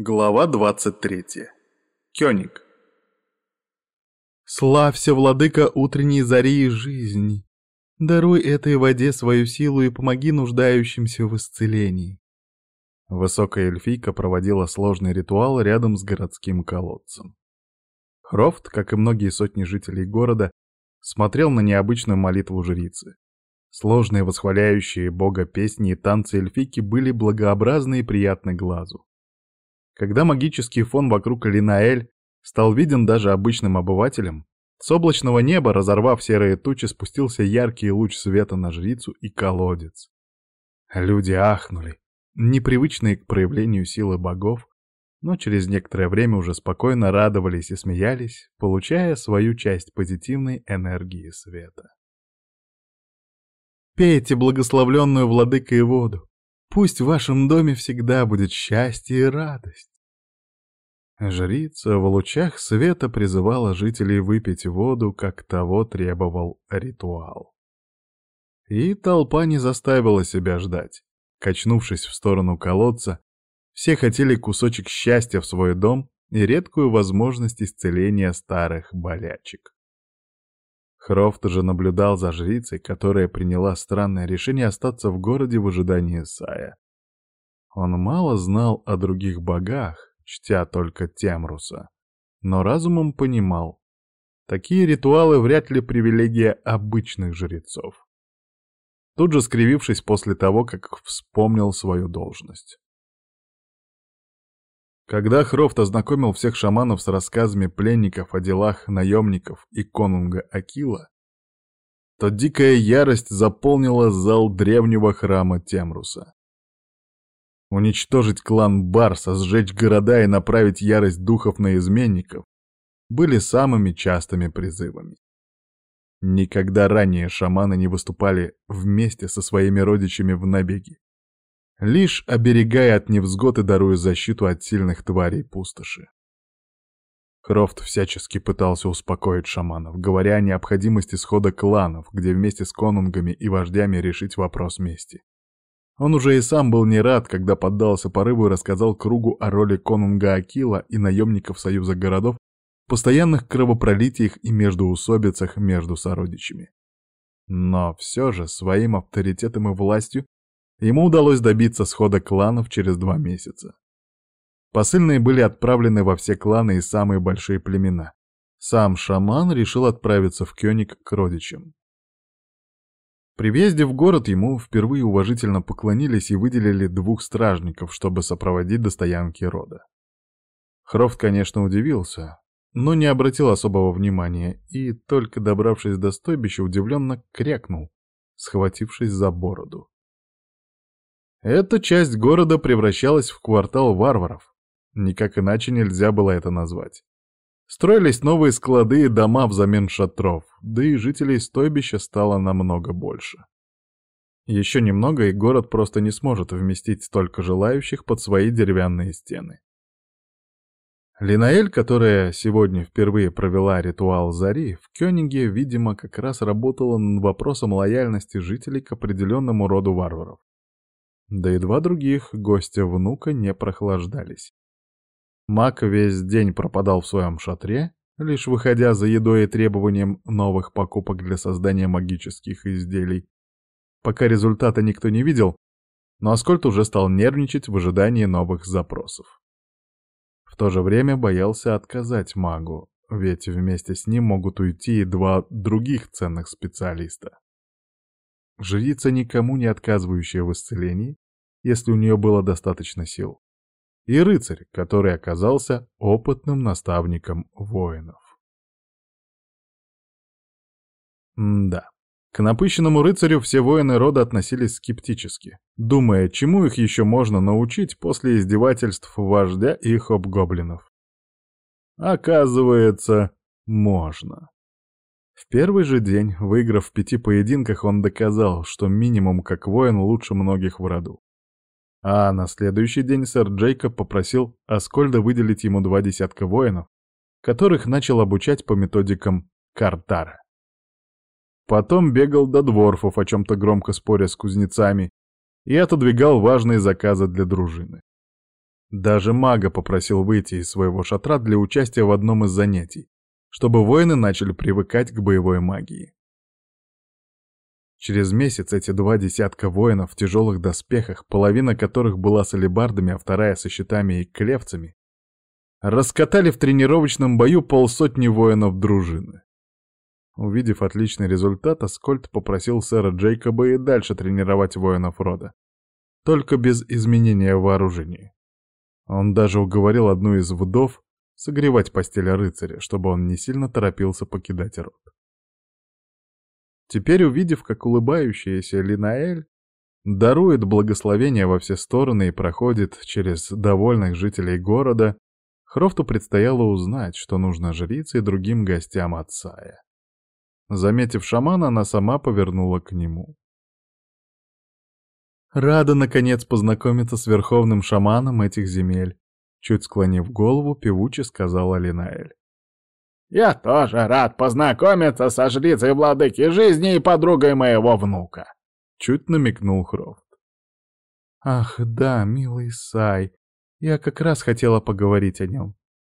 Глава 23. Кёник. Славься, владыка утренней зари и жизни. Даруй этой воде свою силу и помоги нуждающимся в исцелении. Высокая эльфийка проводила сложный ритуал рядом с городским колодцем. Хрофт, как и многие сотни жителей города, смотрел на необычную молитву жрицы. Сложные восхваляющие бога песни и танцы эльфийки были благообразны и приятны глазу. Когда магический фон вокруг Линаэль стал виден даже обычным обывателям, с облачного неба, разорвав серые тучи, спустился яркий луч света на жрицу и колодец. Люди ахнули, непривычные к проявлению силы богов, но через некоторое время уже спокойно радовались и смеялись, получая свою часть позитивной энергии света. «Пейте благословленную владыкой воду, Пусть в вашем доме всегда будет счастье и радость. Жрица в лучах света призывала жителей выпить воду, как того требовал ритуал. И толпа не заставила себя ждать. Качнувшись в сторону колодца, все хотели кусочек счастья в свой дом и редкую возможность исцеления старых болячек. Хрофт же наблюдал за жрицей, которая приняла странное решение остаться в городе в ожидании Сая. Он мало знал о других богах, чтя только Темруса, но разумом понимал, такие ритуалы вряд ли привилегия обычных жрецов. Тут же скривившись после того, как вспомнил свою должность. Когда Хрофт ознакомил всех шаманов с рассказами пленников о делах наемников и конунга Акила, то дикая ярость заполнила зал древнего храма Темруса. Уничтожить клан Барса, сжечь города и направить ярость духов на изменников были самыми частыми призывами. Никогда ранее шаманы не выступали вместе со своими родичами в набеге лишь оберегая от невзгод и даруя защиту от сильных тварей пустоши. Крофт всячески пытался успокоить шаманов, говоря о необходимости схода кланов, где вместе с конунгами и вождями решить вопрос мести. Он уже и сам был не рад, когда поддался порыву и рассказал кругу о роли конунга Акила и наемников Союза городов, постоянных кровопролитиях и междоусобицах между сородичами. Но все же своим авторитетом и властью Ему удалось добиться схода кланов через два месяца. Посыльные были отправлены во все кланы и самые большие племена. Сам шаман решил отправиться в Кёник к родичам. При въезде в город ему впервые уважительно поклонились и выделили двух стражников, чтобы сопроводить до стоянки рода. Хрофт, конечно, удивился, но не обратил особого внимания и, только добравшись до стойбища, удивленно крякнул, схватившись за бороду. Эта часть города превращалась в квартал варваров. Никак иначе нельзя было это назвать. Строились новые склады и дома взамен шатров, да и жителей стойбища стало намного больше. Еще немного, и город просто не сможет вместить столько желающих под свои деревянные стены. Линаэль, которая сегодня впервые провела ритуал Зари, в Кёниге, видимо, как раз работала над вопросом лояльности жителей к определенному роду варваров. Да и два других гостя внука не прохлаждались. Мак весь день пропадал в своем шатре, лишь выходя за едой и требованием новых покупок для создания магических изделий. Пока результата никто не видел, но Аскольд уже стал нервничать в ожидании новых запросов. В то же время боялся отказать магу, ведь вместе с ним могут уйти и два других ценных специалиста. Жрица, никому не отказывающая в исцелении, если у нее было достаточно сил. И рыцарь, который оказался опытным наставником воинов. М да. К напыщенному рыцарю все воины рода относились скептически, думая, чему их еще можно научить после издевательств вождя и хоб-гоблинов. Оказывается, можно. В первый же день, выиграв в пяти поединках, он доказал, что минимум как воин лучше многих в роду. А на следующий день сэр Джейкоб попросил Аскольда выделить ему два десятка воинов, которых начал обучать по методикам Картара. Потом бегал до дворфов, о чем-то громко споря с кузнецами, и отодвигал важные заказы для дружины. Даже мага попросил выйти из своего шатра для участия в одном из занятий, чтобы воины начали привыкать к боевой магии. Через месяц эти два десятка воинов в тяжелых доспехах, половина которых была с алебардами, а вторая со щитами и клевцами, раскатали в тренировочном бою полсотни воинов дружины. Увидев отличный результат, Аскольд попросил сэра Джейкоба и дальше тренировать воинов рода, только без изменения вооружения. Он даже уговорил одну из вдов согревать постель рыцаря, чтобы он не сильно торопился покидать род. Теперь, увидев, как улыбающаяся Линаэль дарует благословение во все стороны и проходит через довольных жителей города, Хрофту предстояло узнать, что нужно жрице и другим гостям от Сая. Заметив шамана, она сама повернула к нему. «Рада, наконец, познакомиться с верховным шаманом этих земель», чуть склонив голову, певуче сказала Линаэль. Я тоже рад познакомиться со жрицей владыки жизни и подругой моего внука. Чуть намекнул Хрофт. Ах, да, милый Сай, я как раз хотела поговорить о нем.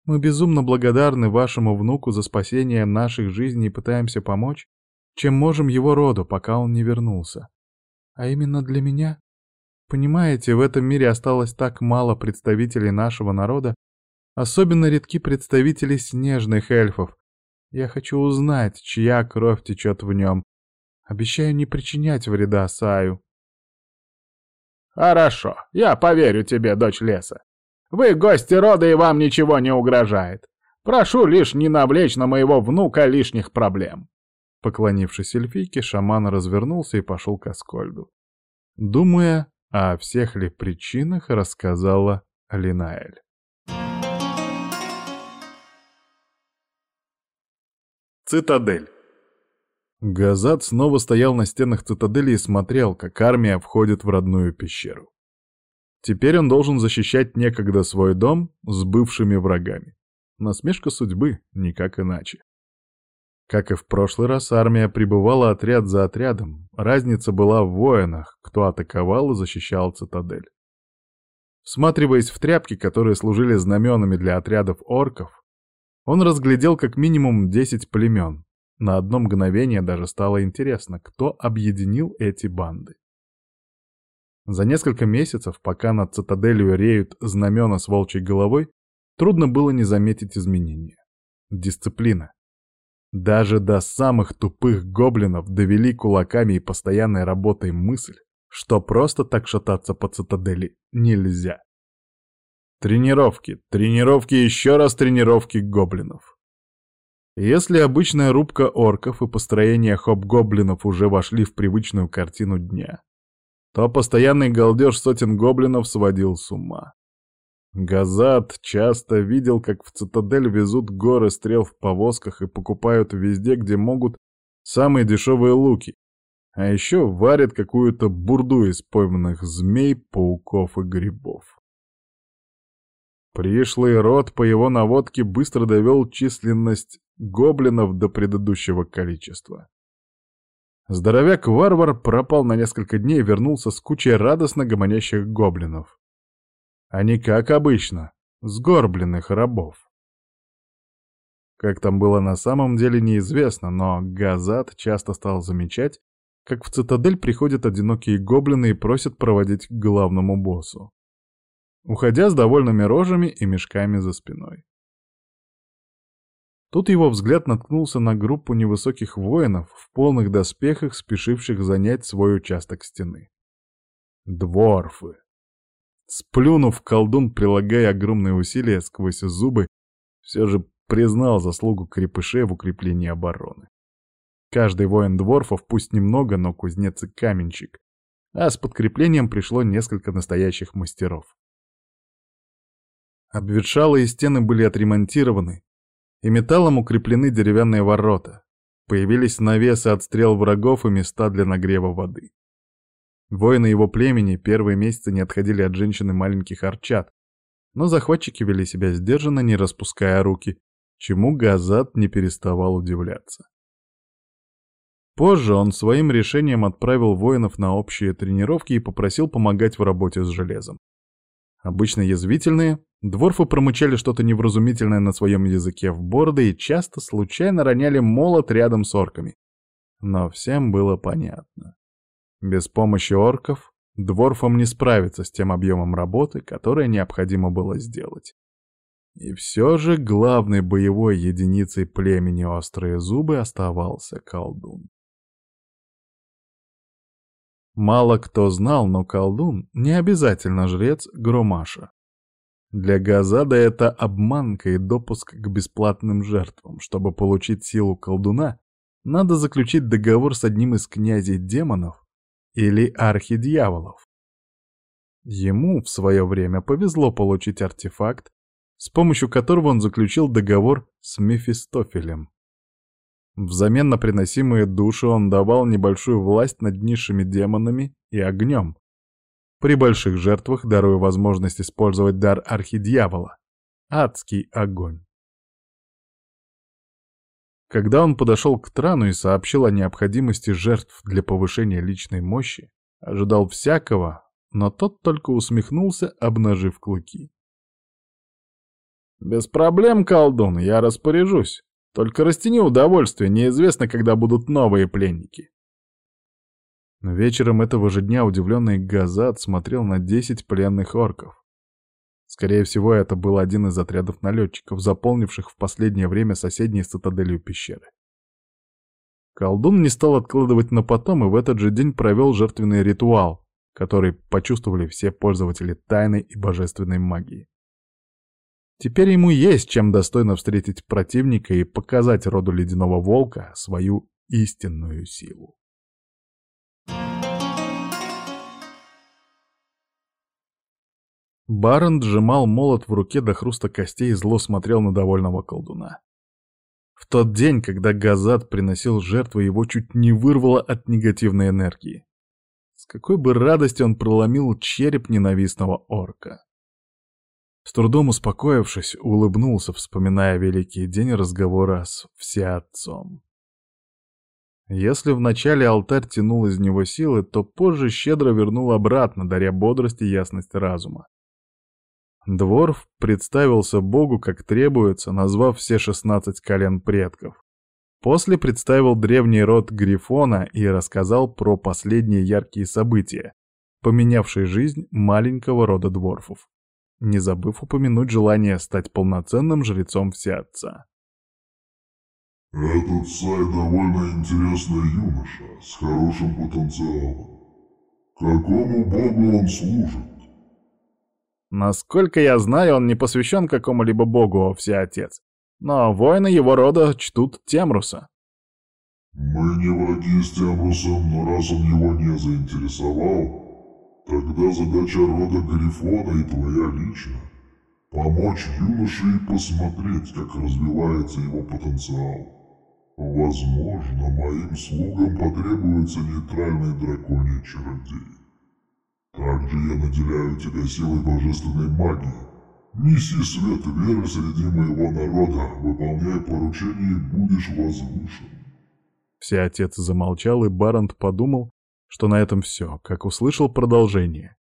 Мы безумно благодарны вашему внуку за спасение наших жизней и пытаемся помочь, чем можем его роду, пока он не вернулся. А именно для меня? Понимаете, в этом мире осталось так мало представителей нашего народа, Особенно редки представители снежных эльфов. Я хочу узнать, чья кровь течет в нем. Обещаю не причинять вреда Саю. Хорошо, я поверю тебе, дочь леса. Вы гости рода, и вам ничего не угрожает. Прошу лишь не навлечь на моего внука лишних проблем. Поклонившись эльфийке, шаман развернулся и пошел к Аскольду. Думая о всех ли причинах, рассказала Линаэль. Цитадель. Газат снова стоял на стенах цитадели и смотрел, как армия входит в родную пещеру. Теперь он должен защищать некогда свой дом с бывшими врагами. Насмешка судьбы, никак иначе. Как и в прошлый раз, армия прибывала отряд за отрядом. Разница была в воинах, кто атаковал и защищал цитадель. Всматриваясь в тряпки, которые служили знаменами для отрядов орков, он разглядел как минимум 10 племен. На одно мгновение даже стало интересно, кто объединил эти банды. За несколько месяцев, пока над цитаделью реют знамена с волчьей головой, трудно было не заметить изменения. Дисциплина. Даже до самых тупых гоблинов довели кулаками и постоянной работой мысль, что просто так шататься по цитадели нельзя. Тренировки, тренировки еще раз тренировки гоблинов. Если обычная рубка орков и построение хоп-гоблинов уже вошли в привычную картину дня, то постоянный галдеж сотен гоблинов сводил с ума. Газат часто видел, как в цитадель везут горы стрел в повозках и покупают везде, где могут, самые дешевые луки, а еще варят какую-то бурду из пойманных змей, пауков и грибов. Пришлый род по его наводке быстро довел численность гоблинов до предыдущего количества. Здоровяк-варвар пропал на несколько дней и вернулся с кучей радостно гомонящих гоблинов. А не как обычно, сгорбленных рабов. Как там было на самом деле неизвестно, но Газат часто стал замечать, как в цитадель приходят одинокие гоблины и просят проводить к главному боссу уходя с довольными рожами и мешками за спиной. Тут его взгляд наткнулся на группу невысоких воинов в полных доспехах, спешивших занять свой участок стены. Дворфы. Сплюнув, колдун, прилагая огромные усилия сквозь зубы, все же признал заслугу крепышей в укреплении обороны. Каждый воин дворфов, пусть немного, но кузнец и каменщик, а с подкреплением пришло несколько настоящих мастеров. Обветшалые стены были отремонтированы, и металлом укреплены деревянные ворота. Появились навесы от стрел врагов и места для нагрева воды. Воины его племени первые месяцы не отходили от женщины маленьких арчат, но захватчики вели себя сдержанно, не распуская руки, чему Газат не переставал удивляться. Позже он своим решением отправил воинов на общие тренировки и попросил помогать в работе с железом. Обычно язвительные, дворфы промычали что-то невразумительное на своем языке в бороды и часто случайно роняли молот рядом с орками. Но всем было понятно. Без помощи орков дворфам не справиться с тем объемом работы, которое необходимо было сделать. И все же главной боевой единицей племени Острые Зубы оставался колдун. Мало кто знал, но колдун не обязательно жрец Громаша. Для Газада это обманка и допуск к бесплатным жертвам. Чтобы получить силу колдуна, надо заключить договор с одним из князей демонов или архидьяволов. Ему в свое время повезло получить артефакт, с помощью которого он заключил договор с Мефистофелем. Взамен на приносимые души он давал небольшую власть над низшими демонами и огнем, при больших жертвах даруя возможность использовать дар архидьявола — адский огонь. Когда он подошел к Трану и сообщил о необходимости жертв для повышения личной мощи, ожидал всякого, но тот только усмехнулся, обнажив клыки. «Без проблем, колдун, я распоряжусь. Только растяни удовольствие, неизвестно, когда будут новые пленники». Вечером этого же дня удивленный Газат смотрел на десять пленных орков. Скорее всего, это был один из отрядов налетчиков, заполнивших в последнее время соседние с цитаделью пещеры. Колдун не стал откладывать на потом и в этот же день провел жертвенный ритуал, который почувствовали все пользователи тайной и божественной магии. Теперь ему есть чем достойно встретить противника и показать роду ледяного волка свою истинную силу. Барон сжимал молот в руке до хруста костей и зло смотрел на довольного колдуна. В тот день, когда Газат приносил жертву, его чуть не вырвало от негативной энергии. С какой бы радостью он проломил череп ненавистного орка. С трудом успокоившись, улыбнулся, вспоминая великий день разговора с Всеотцом. Если вначале алтарь тянул из него силы, то позже щедро вернул обратно, даря бодрость и ясность разума. Дворф представился богу как требуется, назвав все шестнадцать колен предков. После представил древний род Грифона и рассказал про последние яркие события, поменявшие жизнь маленького рода дворфов, не забыв упомянуть желание стать полноценным жрецом Всеотца. «Этот Сай довольно интересный юноша, с хорошим потенциалом. Какому богу он служит?» Насколько я знаю, он не посвящен какому-либо богу, всеотец. Но воины его рода чтут Темруса. Мы не враги с Темрусом, но раз он его не заинтересовал, тогда задача рода Грифона и твоя лично — помочь юноше и посмотреть, как развивается его потенциал. Возможно, моим слугам потребуется нейтральный драконий чародей. Также я наделяю тебя силой божественной магии. Неси свет веры среди моего народа, выполняй поручения и будешь возвышен. Все отец замолчал, и Барант подумал, что на этом все, как услышал продолжение.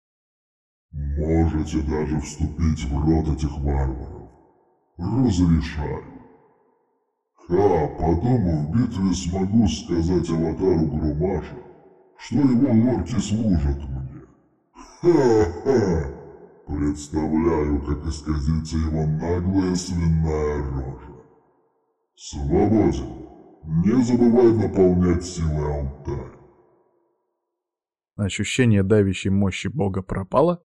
Можете даже вступить в род этих варваров. Разрешаю. Ха, потом в битве смогу сказать аватару Грумаша, что его орки служат мне. Ха-ха! Представляю, как исказится его наглая свиная рожа. Свободен. Не забывай наполнять силой алтарь. Ощущение давящей мощи бога пропало,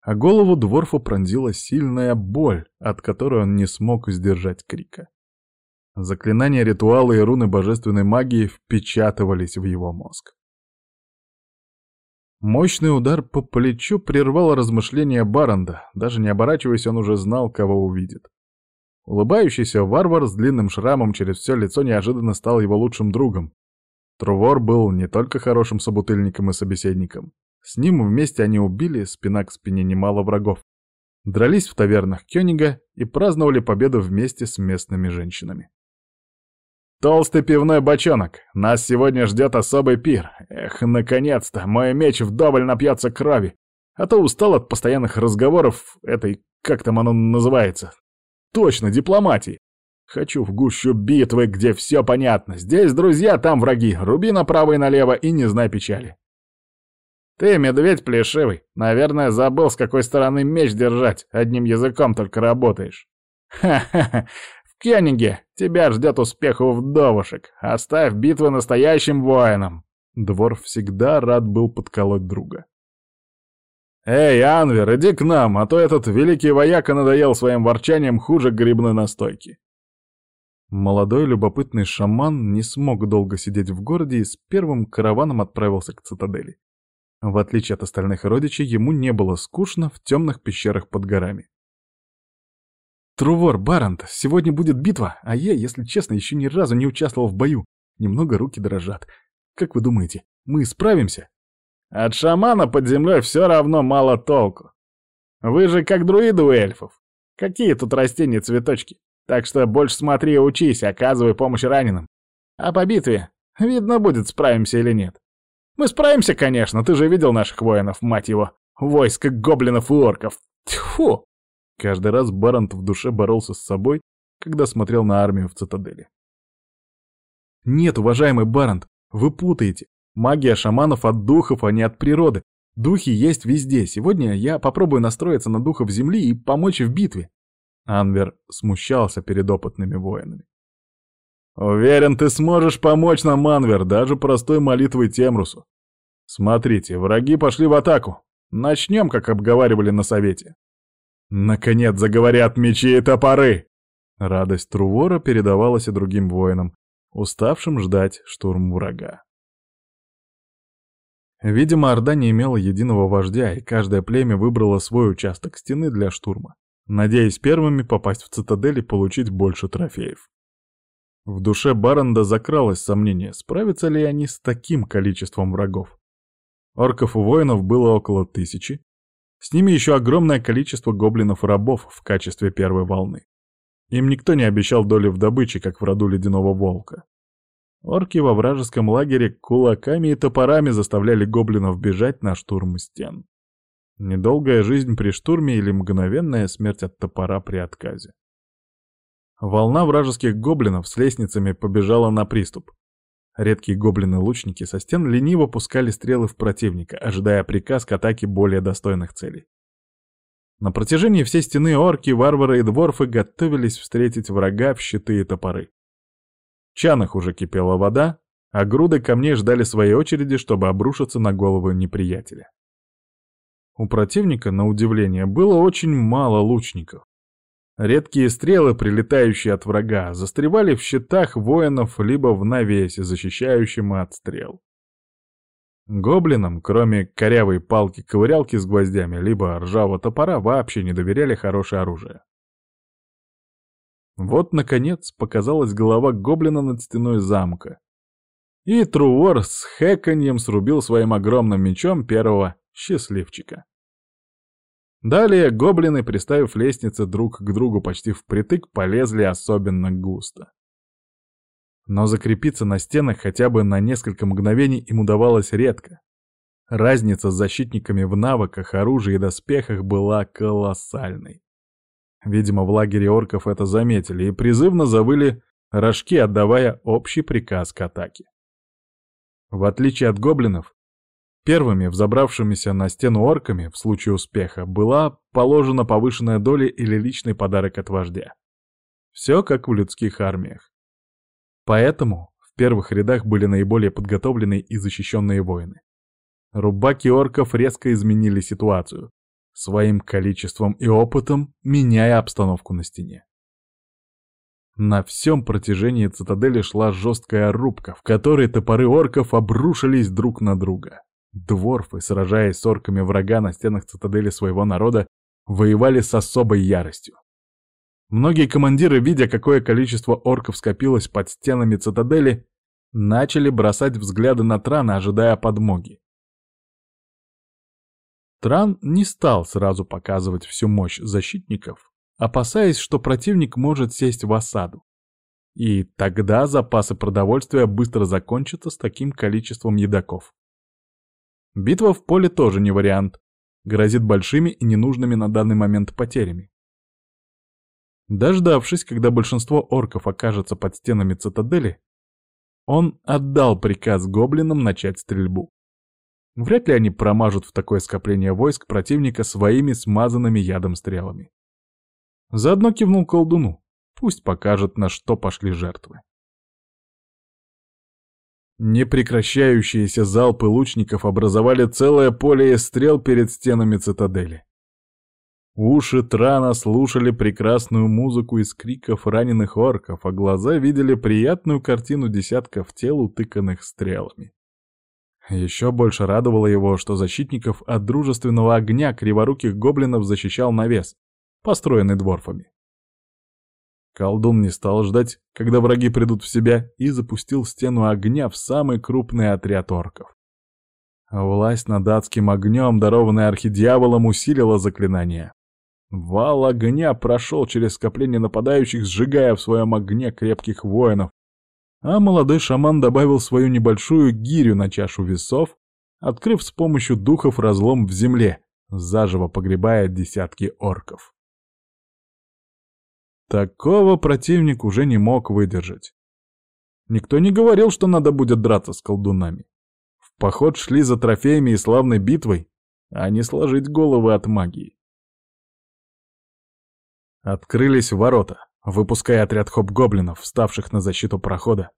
а голову Дворфа пронзила сильная боль, от которой он не смог сдержать крика. Заклинания ритуала и руны божественной магии впечатывались в его мозг. Мощный удар по плечу прервал размышления Баранда. Даже не оборачиваясь, он уже знал, кого увидит. Улыбающийся варвар с длинным шрамом через все лицо неожиданно стал его лучшим другом. Трувор был не только хорошим собутыльником и собеседником. С ним вместе они убили спина к спине немало врагов. Дрались в тавернах Кёнига и праздновали победу вместе с местными женщинами. «Толстый пивной бочонок! Нас сегодня ждет особый пир! Эх, наконец-то! Мой меч вдоволь напьется крови! А то устал от постоянных разговоров этой, как там оно называется. Точно, дипломатии. Хочу в гущу битвы, где все понятно. Здесь друзья, там враги. Руби направо и налево и не знай печали. Ты, медведь плешивый, наверное, забыл, с какой стороны меч держать. Одним языком только работаешь. Ха-ха-ха. В Кёниге тебя ждет успеху вдовушек. Оставь битвы настоящим воинам. Двор всегда рад был подколоть друга. «Эй, Анвер, иди к нам, а то этот великий вояка надоел своим ворчанием хуже грибной настойки». Молодой любопытный шаман не смог долго сидеть в городе и с первым караваном отправился к цитадели. В отличие от остальных родичей, ему не было скучно в темных пещерах под горами. «Трувор, Барант, сегодня будет битва, а я, если честно, еще ни разу не участвовал в бою. Немного руки дрожат. Как вы думаете, мы справимся?» «От шамана под землей все равно мало толку. Вы же как друиды у эльфов. Какие тут растения-цветочки? Так что больше смотри и учись, оказывай помощь раненым. А по битве видно будет, справимся или нет. Мы справимся, конечно, ты же видел наших воинов, мать его. Войско гоблинов и орков. Тьфу! Каждый раз Барант в душе боролся с собой, когда смотрел на армию в цитадели. Нет, уважаемый Барант, вы путаете. Магия шаманов от духов, а не от природы. Духи есть везде. Сегодня я попробую настроиться на духов земли и помочь в битве. Анвер смущался перед опытными воинами. «Уверен, ты сможешь помочь нам, Анвер, даже простой молитвой Темрусу. Смотрите, враги пошли в атаку. Начнем, как обговаривали на совете. Наконец заговорят мечи и топоры!» Радость Трувора передавалась и другим воинам, уставшим ждать штурм врага. Видимо, Орда не имела единого вождя, и каждое племя выбрало свой участок стены для штурма надеясь первыми попасть в цитадель и получить больше трофеев. В душе Баранда закралось сомнение, справятся ли они с таким количеством врагов. Орков и воинов было около тысячи. С ними еще огромное количество гоблинов-рабов в качестве первой волны. Им никто не обещал доли в добыче, как в роду Ледяного Волка. Орки во вражеском лагере кулаками и топорами заставляли гоблинов бежать на штурм стен. Недолгая жизнь при штурме или мгновенная смерть от топора при отказе. Волна вражеских гоблинов с лестницами побежала на приступ. Редкие гоблины-лучники со стен лениво пускали стрелы в противника, ожидая приказ к атаке более достойных целей. На протяжении всей стены орки, варвары и дворфы готовились встретить врага в щиты и топоры. В чанах уже кипела вода, а груды камней ждали своей очереди, чтобы обрушиться на голову неприятеля. У противника, на удивление, было очень мало лучников. Редкие стрелы, прилетающие от врага, застревали в щитах воинов либо в навесе, защищающем от стрел. Гоблинам, кроме корявой палки-ковырялки с гвоздями, либо ржавого топора, вообще не доверяли хорошее оружие. Вот, наконец, показалась голова гоблина над стеной замка. И Труор с хэканьем срубил своим огромным мечом первого счастливчика. Далее гоблины, приставив лестницы друг к другу почти впритык, полезли особенно густо. Но закрепиться на стенах хотя бы на несколько мгновений им удавалось редко. Разница с защитниками в навыках, оружии и доспехах была колоссальной. Видимо, в лагере орков это заметили и призывно завыли рожки, отдавая общий приказ к атаке. В отличие от гоблинов, Первыми, взобравшимися на стену орками, в случае успеха, была положена повышенная доля или личный подарок от вождя. Все как в людских армиях. Поэтому в первых рядах были наиболее подготовленные и защищенные воины. Рубаки орков резко изменили ситуацию, своим количеством и опытом меняя обстановку на стене. На всем протяжении цитадели шла жесткая рубка, в которой топоры орков обрушились друг на друга. Дворфы, сражаясь с орками врага на стенах цитадели своего народа, воевали с особой яростью. Многие командиры, видя, какое количество орков скопилось под стенами цитадели, начали бросать взгляды на Трана, ожидая подмоги. Тран не стал сразу показывать всю мощь защитников, опасаясь, что противник может сесть в осаду. И тогда запасы продовольствия быстро закончатся с таким количеством едоков. Битва в поле тоже не вариант. грозит большими и ненужными на данный момент потерями. Дождавшись, когда большинство орков окажется под стенами цитадели, он отдал приказ гоблинам начать стрельбу. Вряд ли они промажут в такое скопление войск противника своими смазанными ядом стрелами. Заодно кивнул колдуну. Пусть покажет, на что пошли жертвы. Непрекращающиеся залпы лучников образовали целое поле из стрел перед стенами цитадели. Уши Трана слушали прекрасную музыку из криков раненых орков, а глаза видели приятную картину десятков тел, утыканных стрелами. Еще больше радовало его, что защитников от дружественного огня криворуких гоблинов защищал навес, построенный дворфами. Колдун не стал ждать, когда враги придут в себя, и запустил стену огня в самый крупный отряд орков. Власть над адским огнем, дарованная архидьяволом, усилила заклинание. Вал огня прошел через скопление нападающих, сжигая в своем огне крепких воинов. А молодой шаман добавил свою небольшую гирю на чашу весов, открыв с помощью духов разлом в земле, заживо погребая десятки орков. Такого противник уже не мог выдержать. Никто не говорил, что надо будет драться с колдунами. В поход шли за трофеями и славной битвой, а не сложить головы от магии. Открылись ворота, выпуская отряд хоп-гоблинов, вставших на защиту прохода,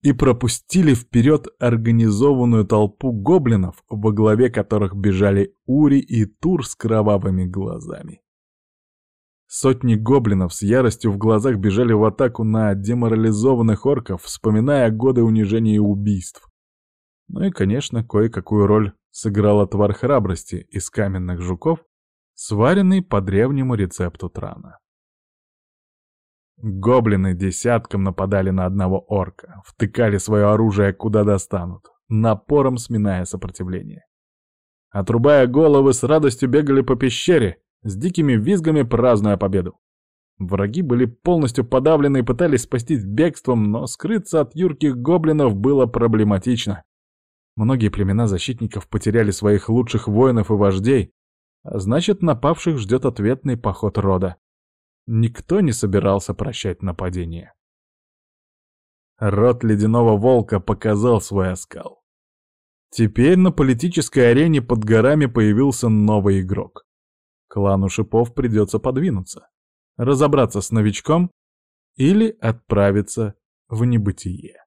и пропустили вперед организованную толпу гоблинов, во главе которых бежали Ури и Тур с кровавыми глазами. Сотни гоблинов с яростью в глазах бежали в атаку на деморализованных орков, вспоминая годы унижения и убийств. Ну и, конечно, кое-какую роль сыграл отвар храбрости из каменных жуков, сваренный по древнему рецепту Трана. Гоблины десятком нападали на одного орка, втыкали свое оружие куда достанут, напором сминая сопротивление. Отрубая головы, с радостью бегали по пещере, с дикими визгами празднуя победу. Враги были полностью подавлены и пытались спастись бегством, но скрыться от юрких гоблинов было проблематично. Многие племена защитников потеряли своих лучших воинов и вождей, а значит, напавших ждет ответный поход рода. Никто не собирался прощать нападение. Род Ледяного Волка показал свой оскал. Теперь на политической арене под горами появился новый игрок. Клану Шипов придется подвинуться, разобраться с новичком или отправиться в небытие.